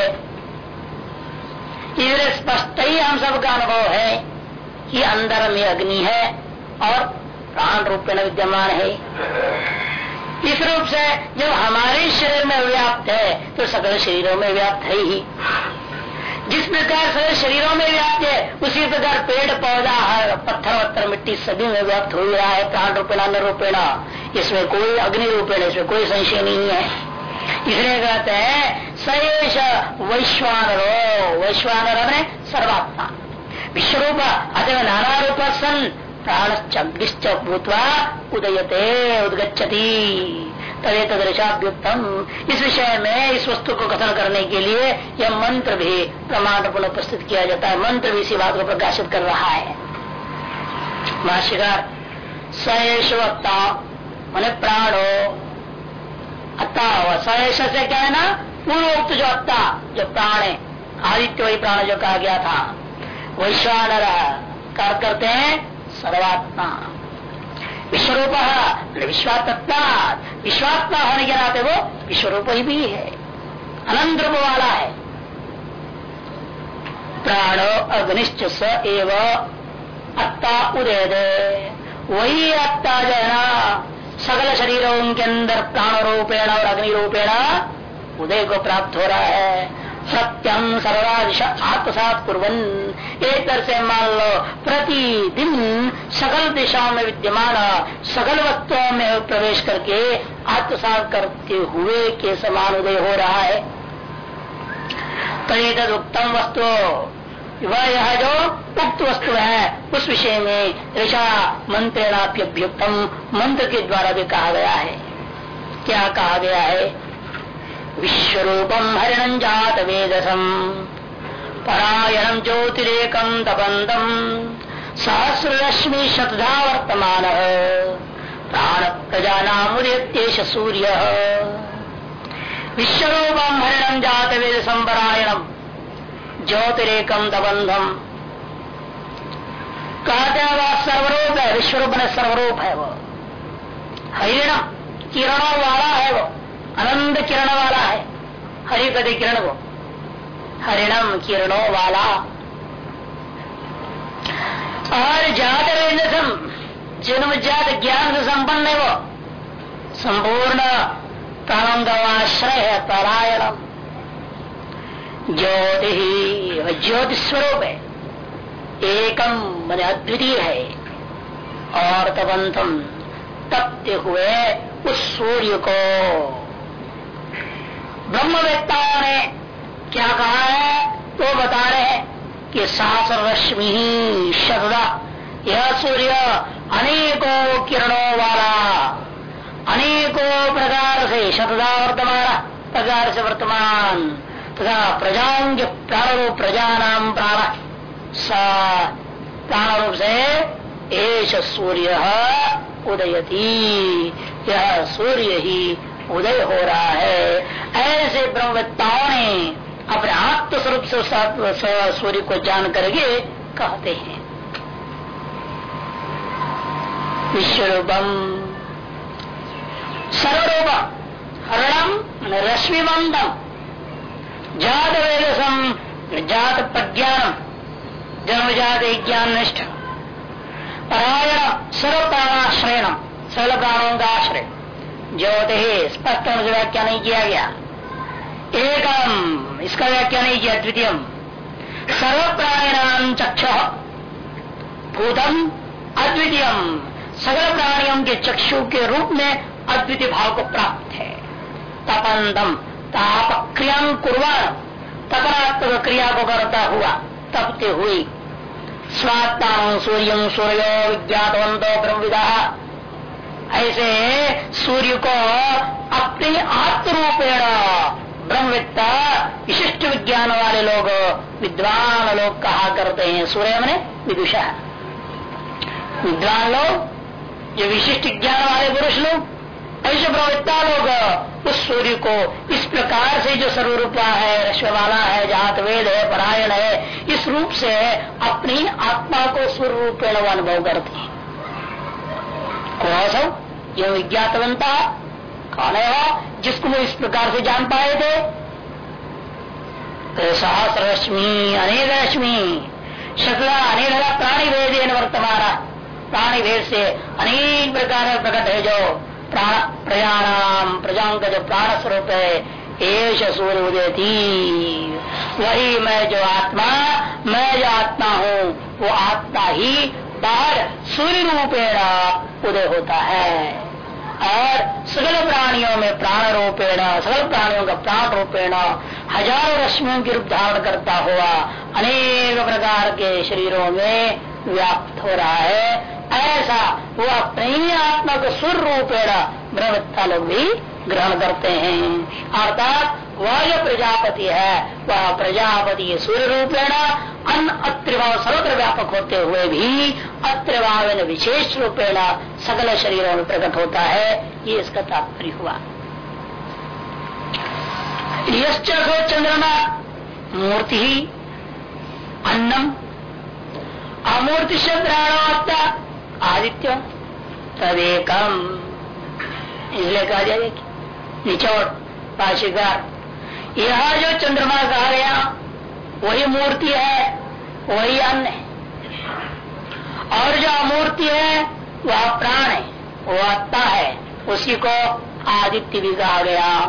इसलिए स्पष्ट ही हम सबका अनुभव है कि अंदर में अग्नि है और प्राण रूप में विद्यमान है। इस रूप से जब हमारे शरीर में व्याप्त है तो सकल शरीरों में व्याप्त है ही। जिस प्रकार सभी शरीरों में व्याप्त है, उसी प्रकार पेड़, पौधा पत्थर, वत्थर, मिट्टी सभी में व्याप्त हो रहा है, प्राण रूपेण अन्न रूपेण। इसमें कोई अग्नि रूपेण, इसमें कोई संशय नहीं है। इसलिए कहते हैं, सयेश वैश्वानरो। वैश्वानर अपने सर्वात्मा। विश्वरूप अतः नाना रूप सन प्राणश्च भूतवा उदयते उदगछति तदे तदृशाभ्युक्तम इस विषय में, इस वस्तु को कथन करने के लिए यह मंत्र भी प्रमाण पुनः उपस्थित किया जाता है। मंत्र भी इसी बात को प्रकाशित कर रहा है। भाष्यकार सयेशवत्ता मैंने प्राणो। अत्ता सैश से क्या है ना पूर्वोक्त जो अत्ता, जो प्राण है आदित्य वही प्राण जो कहा गया था। वैश्वानर, कर करते हैं सर्वात्मा। विश्वरूप विश्वात्मा विश्वात्मा होने के नाते वो विश्वरूप ही भी है। अनंत रूप वाला है। प्राण अग्निश्च स एव अत्ता उदय वही अत्ता जो है ना सकल शरीरों के अंदर प्राण रूपेण और अग्नि रूपेण उदय को प्राप्त हो रहा है। सत्यम सर्वादिश आत्मसात कुरन एक तरह से मान लो, प्रतिदिन सकल दिशाओं में विद्यमान सकल वस्तुओं में प्रवेश करके आत्मसात करते हुए के समान उदय हो रहा है। तद उत्तम वस्तु। वह यह जो उक्त वस्तु है, उस विषय में ऋषा मंत्रेणाप्यभ्युक्तम मंत्र के द्वारा भी कहा गया है। क्या कहा गया है? विश्वरूपम हरिण जात वेदसम परायणम ज्योतिरेकम तबंदम सहस्र रश्मि शतधा वर्तमान प्राण प्रजा नामुदेश सूर्य। विश्वरूपम हरिणम जात वेद संपरायणम ज्योतिरेकम दबंधम कहते हैं वह सर्वरूप है विश्वरूप में सर्वरूप है वो हरिण किरणों वाला है वो अनंत किरण वाला है। हरि कदि किरण वो हरिणम किरणों वाला और जात वेदसम जन्म जात ज्ञान से संपन्न है वो संपूर्ण प्राणों का आश्रय है परायणम। ज्योति ज्योति स्वरूप है। एकम मैंने अद्वितीय है। और तबंतम तपते हुए उस सूर्य को। ब्रह्म ब्रह्मवेत्ताओं ने क्या कहा है? तो बता रहे हैं कि सहस्र रश्मि ही शतदा यह सूर्य अनेकों किरणों वाला, अनेकों प्रकार से शतदा वर्तमान, प्रकार से वर्तमान। तथा प्रजांग प्राण प्रजा नाम प्राण। प्राण रूप से एश सूर्य उदयती। यह सूर्य ही उदय हो रहा है। ऐसे ब्रह्मवेत्ताओं ने अपने आत्म स्वरूप से सूर्य को जान करके कहते हैं। विश्वरूपम सर्वरूप हरणम, रश्मिवंदम। जात वेदसम जात प्रज्ञान जन्म जात ज्ञान निष्ठ परायण सर्व प्राणाश्रयण सर्व प्राणों का आश्रय ज्योति स्पष्ट व्याख्या नहीं किया गया। एकम इसका व्याख्या नहीं किया, द्वितीय। सर्व प्राणिनाम चक्ष, भूतम अद्वितीय। सगल प्राणियों के चक्षु के रूप में अद्वितीय भाव को प्राप्त है। तपंदम ताप क्रिया कुर्बान तपनात्मक क्रिया को करता हुआ, तपते हुई। स्वात्मा सूर्य सूर्यो विज्ञातवंतो ब्रह्मविदा। ऐसे सूर्य को अपने आत्मरूपेण ब्रह्मविद्ता विशिष्ट विज्ञान वाले लोग विद्वान लोग कहा करते हैं। सूर्य मैंने विदुषा। विद्वान लोग जो विशिष्ट ज्ञान वाले पुरुष लोग ऐसे प्रवृत्ता लोग उस सूर्य को इस प्रकार से जो सर्वरूपा है रश्व वाला है जात वेद है, परायण है, इस रूप से अपनी आत्मा को स्वरूपेण अनुभव करते हैं। कौन यह विज्ञातवंता कौन है जिसको वो इस प्रकार से जान पाए थे? तो सहस्र रश्मि अनेक रश्मि शक्ला अनेक प्राणी भेद वर्तमान। प्राणी भेद से अनेक प्रकार प्रकट है जो प्रजानाम प्रजाओं का जो प्राण स्वरूप है एश सूर्य उदय थी वही मैं जो आत्मा, मैं जो आत्मा हूँ, वो आत्मा ही बाहर सूर्य रूपेण उदय होता है। और सगल प्राणियों में प्राण रूपेण, सगल प्राणियों का प्राण रूपेण हज़ारों रश्मियों की रूप धारण करता हुआ अनेक प्रकार के शरीरों में व्याप्त हो रहा है। ऐसा वो अपने ही आत्मा को सुर रूपेण ब्रह्मत्ता लोग भी ग्रहण करते हैं। अर्थात वह जो प्रजापति है, वह प्रजापति सूर्य रूपेण अन्न अत्रिभाव सर्वत्र व्यापक होते हुए भी अत्रिभाव विशेष रूपेण सकल शरीरों में प्रकट होता है। ये इसका तात्पर्य हुआ। यश्चो चंद्रमा, मूर्ति अन्नम अमूर्ति शब्द आदित्य, तदेकम। इसलिए कहा जाए निचोड़ पाशिकार यह जो चंद्रमा कहा गया, वही मूर्ति है, वही अन्न है। और जो अमूर्ति है, वह प्राण है वो आत्मा है, उसी को आदित्य भी कहा गया।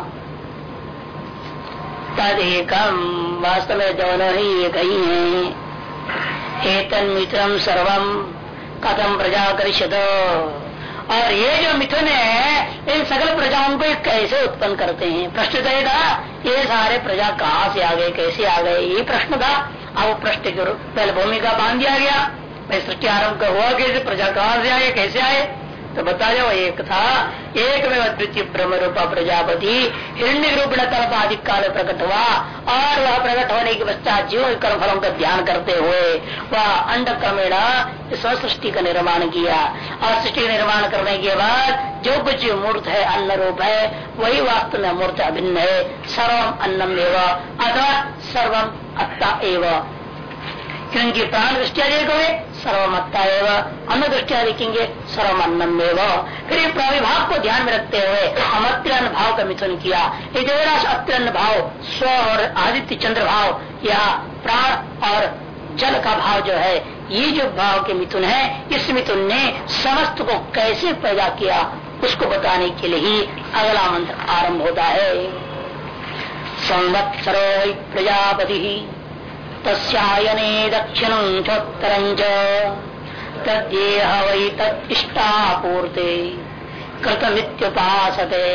तद एकम वास्तव में दोनों ही एक ही है। एतन मित्रम सर्वम कथम प्रजा कर और ये जो मिथुन है, इन सकल प्रजाओं को कैसे उत्पन्न करते हैं? प्रश्न तो था, ये सारे प्रजा कहाँ से आ गए, कैसे आ गए? ये प्रश्न था। अब प्रश्न के पहले भूमिका बाँध दिया गया सृष्टि आरंभ हुआ, कैसे प्रजा कहाँ से आए, कैसे आए? तो बता जाओ एक था एक में अद्वितीय ब्रह्म रूपा प्रजापति हिरण्य रूप आदि काल प्रकट हुआ और वह प्रकट होने के पश्चात जीव कर्म फलों का ध्यान करते हुए वह अंड क्रमेण सृष्टि का निर्माण किया। और सृष्टि निर्माण करने के बाद जो कुछ मूर्त है अन्न रूप है, वही वास्तव में मूर्त अभिन्न है। सर्वम अन्नम एवं अथवा सर्वम अत्ता एवं। क्योंकि प्राण दृष्टिया देखोगे सर्वमत्ता एवं अन्न दृष्टिया देखेंगे सर्वमन्नम एवं। फिर प्रविभाग को ध्यान में रखते हुए हम अत्यन्न भाव का मिथुन किया। अत्यन्न भाव, स्व और आदित्य चंद्र भाव, या प्राण और जल का भाव जो है, ये जो भाव के मिथुन है, इस मिथुन ने समस्त को कैसे पैदा किया, उसको बताने के लिए ही अगला मंत्र आरंभ होता है। संवत्सरो प्रजापति। तस्यायने दक्षिण चोत्तर तद्येह वै तत्ष्टापूर्ते कृतमित्युपासते।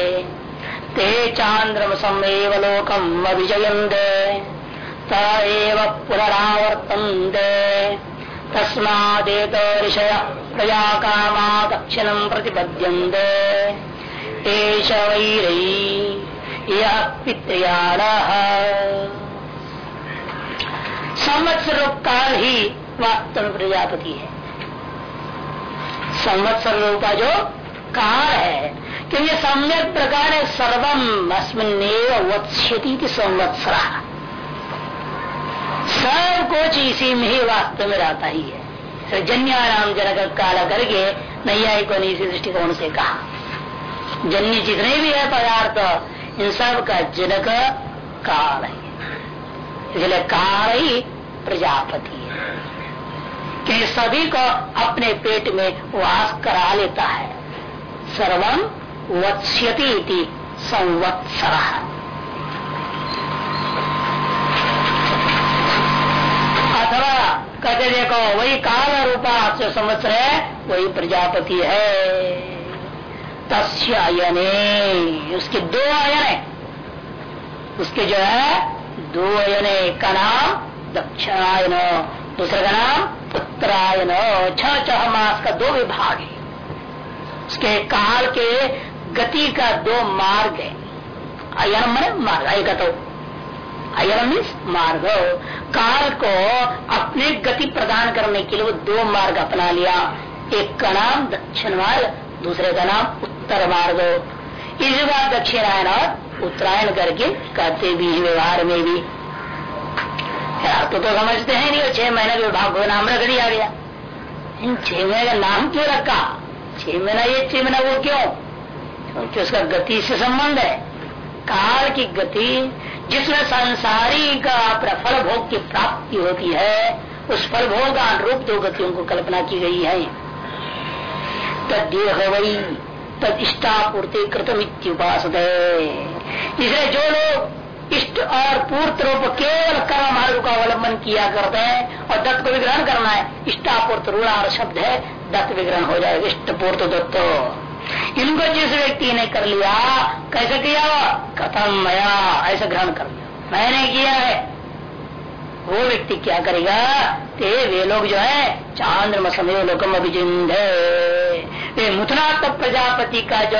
ते चांद्रम समेव लोकम अभिजयन्ते त एव पुनरावर्तन्ते। तस्मादेत ऋषय प्रजा कामा दक्षिणम प्रतिपद्यन्ते। एष वैरई यह पितृयाण संवत्सर काल ही वास्तव में प्रजापति है। संवत्सर रूपा जो काल है क्योंकि सम्यक प्रकार है, सर्वम अस्मिन वत्स्यति संवत्सरा। सब कुछ इसी में ही वास्तव में रहता ही है। जन्याराम जनक काला करके नैयायिकों ने इसी दृष्टिकोण से कहा। जन्य जितने भी है पदार्थ, इन सब का जनक काल है। इसलिए काल ही प्रजापति। है कि सभी को अपने पेट में वास करा लेता है। सर्वम वत्स्यति संवत्सर। अथवा कहते देखो, वही काल रूपा जो संवत्सर है, वही प्रजापति है। तस्य आयने, उसके दो अयन है। उसके जो है दो अयने का नाम दक्षिणायन दूसरे का नाम उत्तरायण छह छह मास का दो विभाग। है उसके काल के गति का दो मार्ग है। अयन मन मार्ग आएगा तो अयन मीन्स मार्ग। काल को अपने गति प्रदान करने के लिए वो दो मार्ग अपना लिया। एक का नाम दक्षिण मार्ग, दूसरे का नाम उत्तर मार्ग। इस बार दक्षिणायन और उत्तरायण करके कहते भी व्यवहार में भी। तो तो समझते हैं नहीं, छह महीने के विभाग को नाम रख दिया गया। इन छह महीने का नाम क्यों रखा? छह महीना ये, छह महीना वो क्यों? क्योंकि उसका गति से संबंध है। काल की गति, जिसमें संसारी का फल भोग की प्राप्ति होती है, उस फल भोग का अनुरूप दो गतियों को कल्पना की गई है। तदेह वही तद इष्टापूर्ति कृतम इत्युपास इसलिए जो लोग इष्ट और पूर्त रूप केवल कर्म मार्ग का अवलंबन किया करते हैं और दत्त को विग्रहण करना है, इष्टापूर्त रूढ़ार शब्द है, दत्त विग्रहण हो जाएगा इष्ट पूर्त दत्त। इनको जिस व्यक्ति ने कर लिया, कैसे किया? कथम मया, ऐसा ग्रहण कर लिया। मैंने किया है। वो व्यक्ति क्या करेगा? ते वे लोग जो है चांद्रमा समय लोकम अभिजिंद। वे मुथनाथ प्रजापति का जो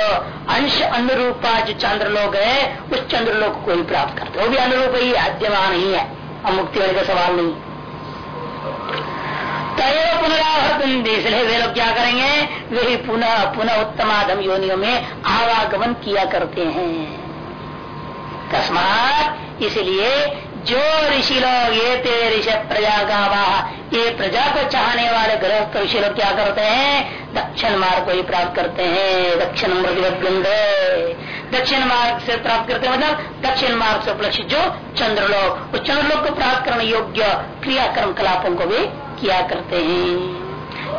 अंश अनुरूपा जो चंद्र लोग है, उस चंद्र लोग को ही प्राप्त करते वो भी अनुरूप ही आद्यमान ही है। अब मुक्ति होने का सवाल नहीं। तय पुनरावर्तन इसलिए वे लोग क्या करेंगे? वे ही पुनः पुनः उत्तमाधम योनियों में आवागमन किया करते हैं। तस्मात इसलिए जो ऋषि लोग ये ते ऋषि प्रजा का वाह ये प्रजा को चाहने वाले गृहस्थ ऋषि लोग क्या करते हैं? दक्षिण मार्ग को ही प्राप्त करते हैं। दक्षिण मृगवृंद दक्षिण मार्ग से प्राप्त करते हैं मतलब दक्षिण मार्ग से उपलक्षित जो चंद्रलोक, उस चंद्रलोक को प्राप्त करने योग्य क्रियाक्रम कलापों को भी किया करते हैं।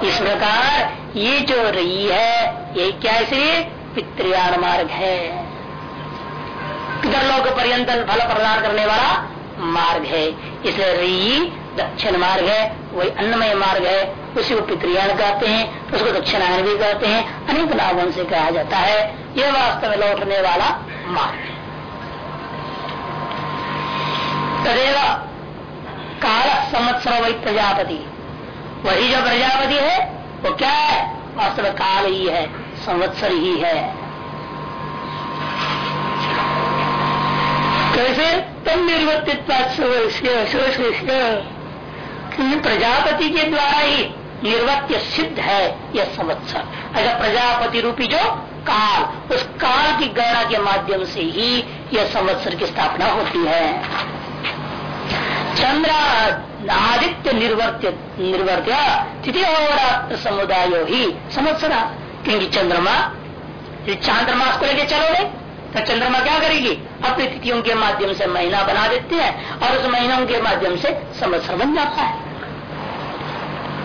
इस प्रकार ये जो रही है, ये क्या इसलिए? पितृयान मार्ग है। पितरलोक पर्यंत फल प्रदान करने वाला मार्ग है। इसलिए री दक्षिण मार्ग है, वही अन्नमय मार्ग है। उसी को पितृयान कहते हैं, उसको दक्षिणायन भी कहते हैं। अनेक नामों से कहा जाता है, यह वास्तव में लौटने वाला मार्ग है। तदेव काल संवत्सर वही प्रजापति। वही जो प्रजापति है, वो क्या है? वास्तव में काल ही है, संवत्सर ही है। कैसे तम निर्वर्तित प्रजापति के द्वारा ही निर्वत्य सिद्ध है यह संवत्सर। अगर प्रजापति रूपी जो काल, उस काल की गणना के माध्यम से ही यह संवत्सर की स्थापना होती है। चंद्र आदित्य निर्वर्त्य निर्वर्त्य, तिथि और समुदाय ही संवत्सरा क्योंकि चंद्रमा चांद्रमास को लेके चलोगे तो चंद्रमा क्या करेगी? अपनी तिथियों के माध्यम से महीना बना देते हैं और उस महीनों के माध्यम से संवत्सर बन जाता है।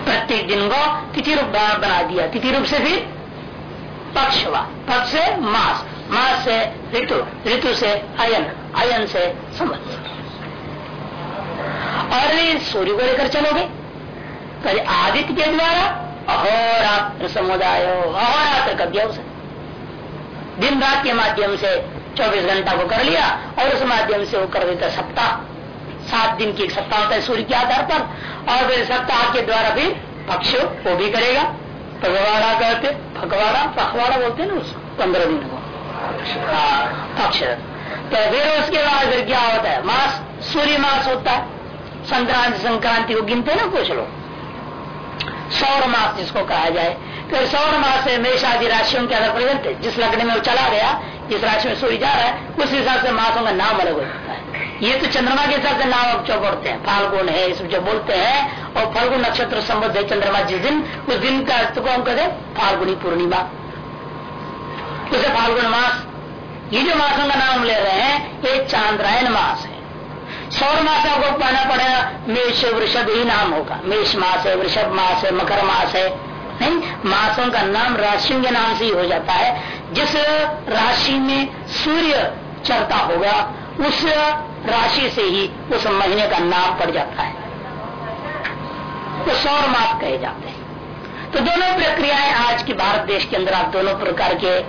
प्रत्येक दिन को तिथि रूप बना दिया। तिथि रूप से फिर पक्ष हुआ। पक्ष से मास। मास से ऋतु। ऋतु से अयन। अयन से संवत्सर। और सूर्य को लेकर चलोगे। पहले आदित्य के द्वारा अहोरात्र समुदाय अहोरात्र का व्यवसाय दिन रात के माध्यम से 24 घंटा को कर लिया और उस माध्यम से वो कर देता सप्ताह। सात दिन की एक सप्ताह होता है सूर्य के आधार पर। और फिर सप्ताह के द्वारा भी पक्ष वो भी करेगा। पगवाड़ा कहते भगवाड़ा पखवाड़ा बोलते ना उसको पंद्रह दिन को। हाँ, पक्ष। तो फिर उसके बाद फिर क्या होता है? मास सूर्य मास होता है। संक्रांति संक्रांति को गिनते ना कुछ लोग। सौर मास जिसको कहा जाए। फिर सौर मास से मेष आदि राशियों के आधार पर जिस लग्न में वो चला गया जिस राशि में सूर्य जा रहा है, उस हिसाब से मासों का नाम अलग हो जाता है। ये तो चंद्रमा के हिसाब से नाम जो बोलते हैं। फाल्गुन है, इस जो बोलते हैं, और फाल्गुन नक्षत्र संबद्ध है चंद्रमा जिस दिन, उस दिन का अर्थ को हम कहते फाल्गुनी पूर्णिमा। उसे फाल्गुन मास, ये जो मासों का नाम ले रहे हैं, ये चांद्रायन मास है। सौर मास आपको कहना पड़ेगा मेष वृषभ ही नाम होगा। मेष मास है, वृषभ मास है, मकर मास है। नहीं, मासों का नाम राशियों के नाम से ही हो जाता है। जिस राशि में सूर्य चढ़ता होगा, उस राशि से ही उस महीने का नाम पड़ जाता है। तो सौर माप कहे जाते हैं। तो दोनों प्रक्रियाएँ आज की भारत देश के अंदर आप दोनों प्रकार के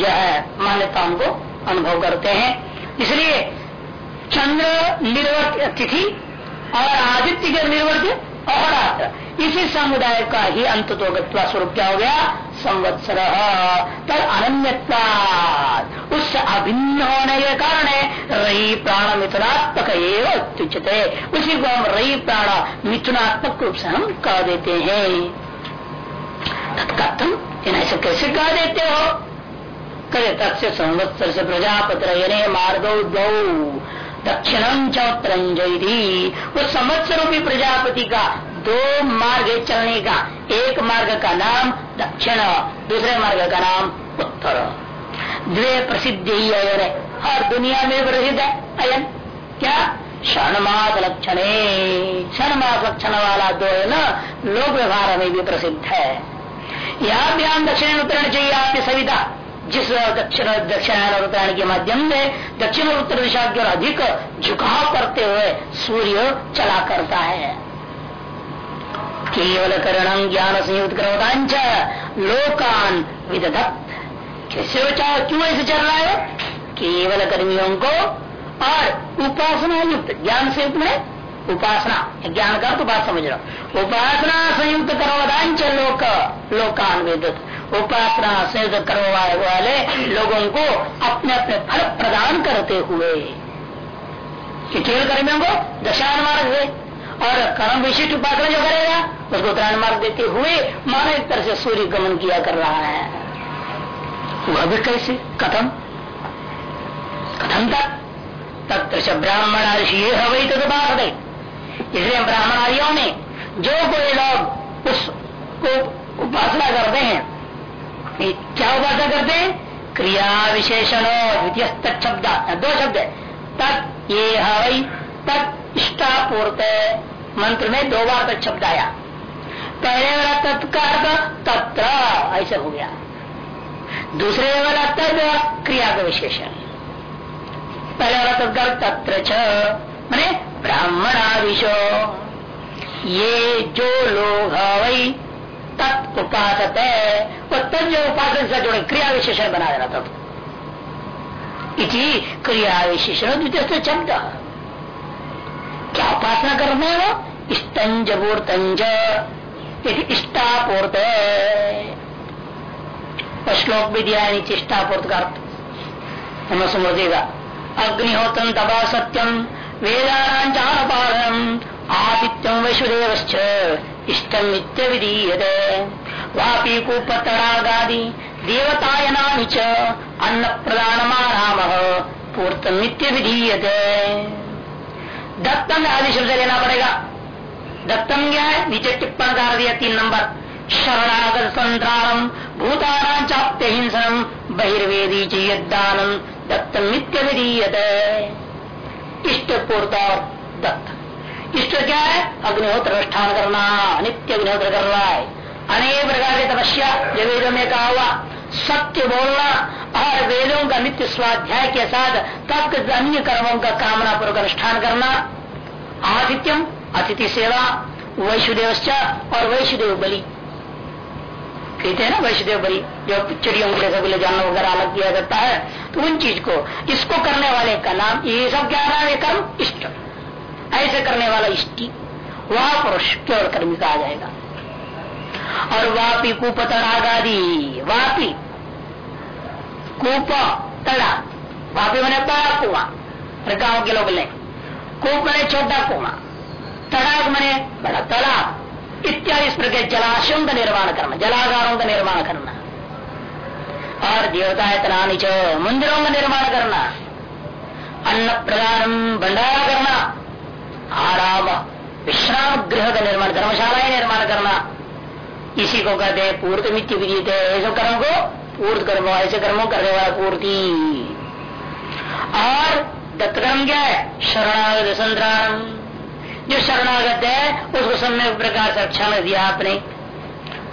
जो है मान्यताओं को अनुभव करते हैं। इसलिए चंद्र निर्वर्त तिथि और आदित्य के निर्वर्त अहोरात्र इसी समुदाय का ही अंत स्वरूप क्या हो गया? संवत्सर। तर अनन्य उससे अभिन्न होने के कारण रही प्राण मिथुनात्मक उचित उसी को हम रही प्राण मिथुनात्मक रूप से हम कह देते हैं। तत्कथम इन्हें ऐसे कैसे कह देते हो? करे तत्स्य संवत्सर से प्रजापत्र मार्ग दौ दक्षिणम चौत्रंजयी उस संवत्सर रूपी प्रजापति का दो मार्ग चलने का। एक मार्ग का नाम दक्षिण, दूसरे मार्ग का नाम उत्तर। द्वे प्रसिद्ध ही अयन है हर दुनिया में प्रसिद्ध है, अयन। क्या? क्षणमास लक्षण क्षणमास लक्षण वाला दो है ना? लोक व्यवहार में भी प्रसिद्ध है। यहाँ हम दक्षिण उत्तरण चाहिए आपकी सविता। जिस दक्षिण दक्षिणायन और उत्तरायण के माध्यम से दक्षिण और उत्तर दिशा की ओर अधिक झुकाव करते हुए सूर्य चला करता है। केवल करण ज्ञान संयुक्त करोदांच लोकान विदधत। कैसे बचाओ क्यों ऐसे चल रहा है? केवल कर्मियों को और उपासना युक्त ज्ञान से युक्त में उपासना, ज्ञान का तो बात समझ रहा उपासना संयुक्त करोदांच लोक, लोकान विदत उपासना संयुक्त करवाए वाले लोगों को अपने अपने फल प्रदान करते हुए। केवल कर्मियों को दशान मार्ग है। और कर्म विशिष्ट उपासना जो करेगा, उसको उत्तरायण मार्ग देते हुए मानव एक तरह से सूर्य गमन किया कर रहा है। वह भी कैसे? कथम। कथम तक तत्व ब्राह्मण ऋषि हवई तो बात इसलिए ब्राह्मण आदियों ने जो कोई लोग उसको उपासना करते हैं क्या उपासना करते हैं? क्रिया विशेषण द्वितीय शब्द, दो शब्द है। तत्, ये हवई तत् इष्टापूर्त मंत्र में दो बार तक शब्द आया। पहले वाला तत्कार तत्र, ऐसे हो गया। दूसरे वाला तद, क्रिया का विशेषण। पहले वाला तत्कार तत्र मैंने ब्राह्मणादिशो। ये जो लोग वही तत् उपासत है। वो तत् जो उपासन से जोड़े क्रिया विशेषण बना देना तब इति क्रिया विशेषण द्वितीय शब्द। क्या उपासना करना है वो? स्तंज मूर्तंज इष्टापूर्त। श्लोक भी दिया है नीचे इष्टापूर्त का अर्थ। हमें समझ देगा अग्निहोत्रम तबा सत्यम वेदानाचारपालनम आदित्यम वैश्वदेव इष्टम नित्य विधीयते। वापी कूपतड़ागादि देवतायना च अन्न प्रदान पूर्त नित्य विधीयते। दत्तम आदि शब्द लेना पड़ेगा। दत्तम क्या है? नीचे टिप्पण कर दिया तीन नंबर। शरणागत संतारम भूताना चाप्य हिंसनम, बहिर्वेदी चयदानम दत्तम नित्य विधीयत। इष्ट पूर्ता दत्त। इष्ट क्या है? अग्निहोत्र अनुष्ठान करना, नित्य अग्निहोत्र कर रहा है। अनेक प्रकार की तपस्या जो में कहा हुआ। सत्य बोलना और वेदों का नित्य स्वाध्याय के साथ तब अन्य कर्मों का कामना पूर्वक अनुष्ठान करना। आदित्यम, अतिथि सेवा वैष्णुदेव और वैष्णुदेव बलि। कहते हैं ना वैष्णदेव बलि, जो चिड़ियों के जैसे जानवर वगैरह अलग किया जाता है तो उन चीज़ को, इसको करने वाले का नाम, ये सब क्या नाम है कर्म? इष्ट। ऐसे करने वाला इष्टि, वह पुरुष केवल कर्मी कहा जाएगा। और वापी कूप तड़ागादी वापी। कूप तड़ा। वापी मैंने बड़ा कुआ। गाँव के लोग ले। कूप मैंने छोटा कुआ। तड़ाक मैंने बड़ा तालाब। इत्यादि इस प्रकार जलाशयों का निर्माण करना, जलागारों का निर्माण करना। और देवता इतना नीचे मंदिरों का निर्माण करना। अन्न प्रदान, भंडारा करना। आराम, विश्राम गृह का निर्माण धर्मशाला निर्माण करना। इसी को कहते हैं पूर्त मित्य विदित है, ऐसे कर्म को पूर्त कर्म ऐसे कर्मों करने वाला पूर्ति। और दत्त क्या है? शरणागत संतराम। जो शरणागत है, उसको सम्य प्रकार से अच्छा में दिया आपने।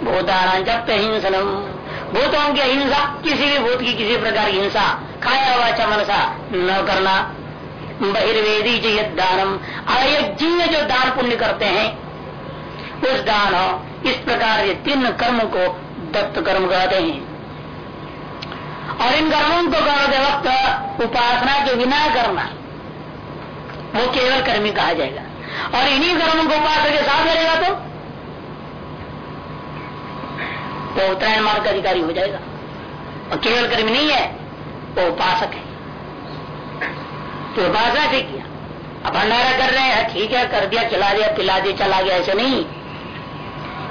भूताना जब हिंसनम। भूतों की अहिंसा किसी भी भूत की किसी प्रकार की हिंसा, खाया हुआ मनसा न करना। बहिर्वेदी जो दानम अयज्ञ जो दान पुण्य करते हैं उस दान इस प्रकार ये तीन कर्म को दत्त कर्म कहते हैं। और इन कर्मों को करते वक्त उपासना के बिना करना, वो केवल कर्मी कहा जाएगा। और इन्हीं कर्मों को उपासना के साथ करेगा तो वो उत्तरायण मार्ग का अधिकारी हो जाएगा। और केवल कर्मी नहीं है, वो उपासक है। तो उपासना से किया। अब भंडारा कर रहे हैं, ठीक है, कर दिया, चला दिया, पिला दिया, चला गया, ऐसे नहीं।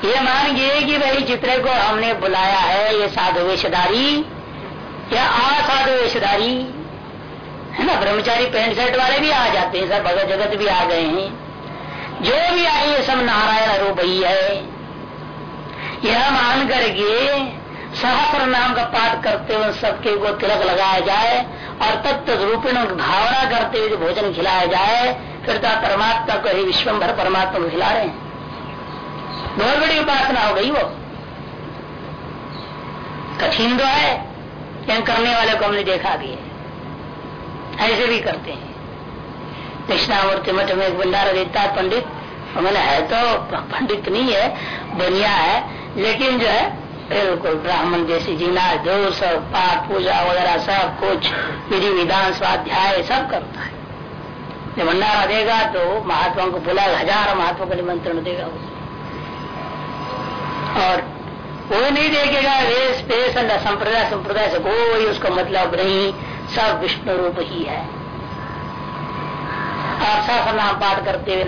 ये मान गए कि भाई चित्र को हमने बुलाया है, ये साधु वेशधारी, या असाधु वेशधारी, है ना? ब्रह्मचारी पेंट शर्ट वाले भी आ जाते हैं, सर, भगत जगत भी आ गए हैं। जो भी आए, ये सब नारायण रूप ही है। यह मान करके सहस्र नाम का पाठ करते हुए सबके को तिलक लगाया जाए और तत्व रूपिण भावना करते हुए भोजन खिलाया जाए, फिर तो परमात्मा को ही विश्वभर परमात्मा को खिला रहे हैं। बहुत बड़ी उपासना हो गई वो। कठिन तो है, लेकिन करने वाले को हमने देखा भी है। ऐसे भी करते हैं। दक्षिणामूर्ति मठ में एक भंडारा देता है पंडित। मैंने है तो पंडित नहीं है, बनिया है। लेकिन जो है, बिल्कुल ब्राह्मण जैसी जीना जो सब पाठ पूजा वगैरह सब कुछ, विधि विधान, स्वाध्याय सब करता है। जब भंडारा देगा तो महात्मा को बुला हज़ार महात्मा को निमंत्रण देगा वो और वो नहीं देखेगा वेश पेश संप्रदाय संप्रदाय से कोई उसका मतलब नहीं। सब विष्णु रूप ही है। आप सा नाम पाठ करते हुए